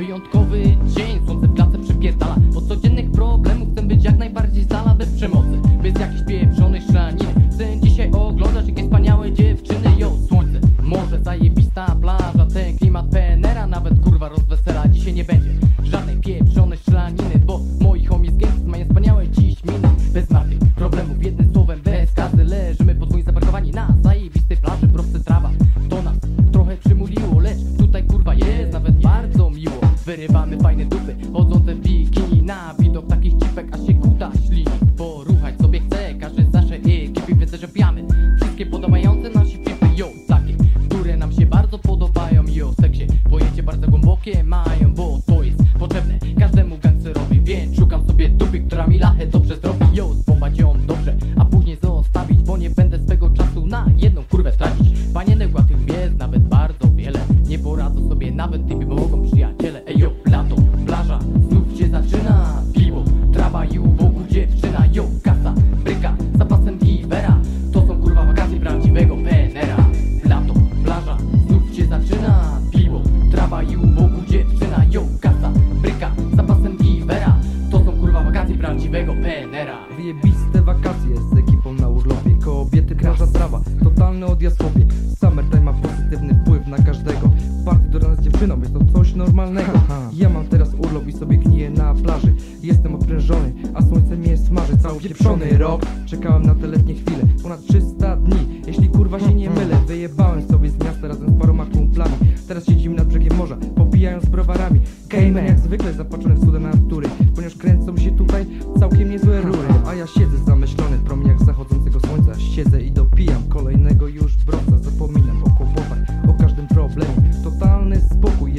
Wyjątkowy dzień, słońce w klatce przypierdala. Od codziennych problemów chcę być jak najbardziej z dala Bez przemocy, bez jakiejś pieprzonej szraniny Chcę dzisiaj oglądać jakie wspaniałe dziewczyny Yo, słońce, morze, zajebista plaża Ten klimat PNR-a nawet kurwa rozwesela. Dzisiaj nie będzie żadnej pieprzonej poradzą sobie nawet tymi mogą przyjaciele. Ej yo, lato, plaża, znów się zaczyna. Piwo, trawa i boku dziewczyna. Yo, kasa, bryka, zapasem giwera To są kurwa wakacje prawdziwego PNR-a Lato, plaża, znów się zaczyna. Piwo, trawa i boku dziewczyna. Yo, kasa, bryka, zapasem giwera To są kurwa wakacje prawdziwego PNR-a Wyjebiste wakacje z ekipą na urlopie. Kobiety, plaża, trawa, totalny odjazd z jest to coś normalnego. Ja mam teraz urlop i sobie gniję na plaży. Jestem oprężony, a słońce mnie smaży. Cały pieprzony rok, czekałem na te letnie chwile. Ponad 300 dni, jeśli kurwa się nie mylę Wyjebałem sobie z miasta razem z paroma kumplami. Teraz siedzimy nad brzegiem morza, popijając browarami. Cayman jak zwykle zapatrzony w cuda natury. Ponieważ kręcą się tutaj całkiem niezłe rury. A ja siedzę zamyślony w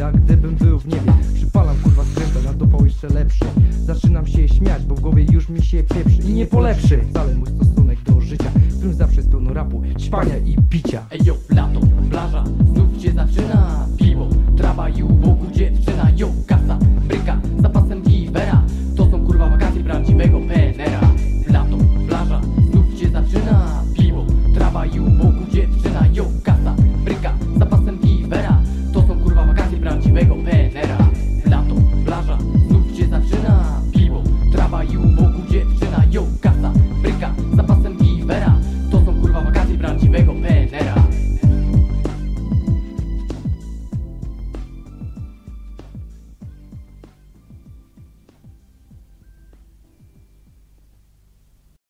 jak gdybym był w niebie. Przypalam kurwa skręta na dopał jeszcze lepszy. Zaczynam się śmiać, bo w głowie już mi się pieprzy I nie polepszy. wcale mój stosunek do życia. W którym zawsze jest pełno rapu, ćpania i picia. Ej yo, lato, plaża, znów się zaczyna. Piwo, trawa i u boku dziewczyna. Yo,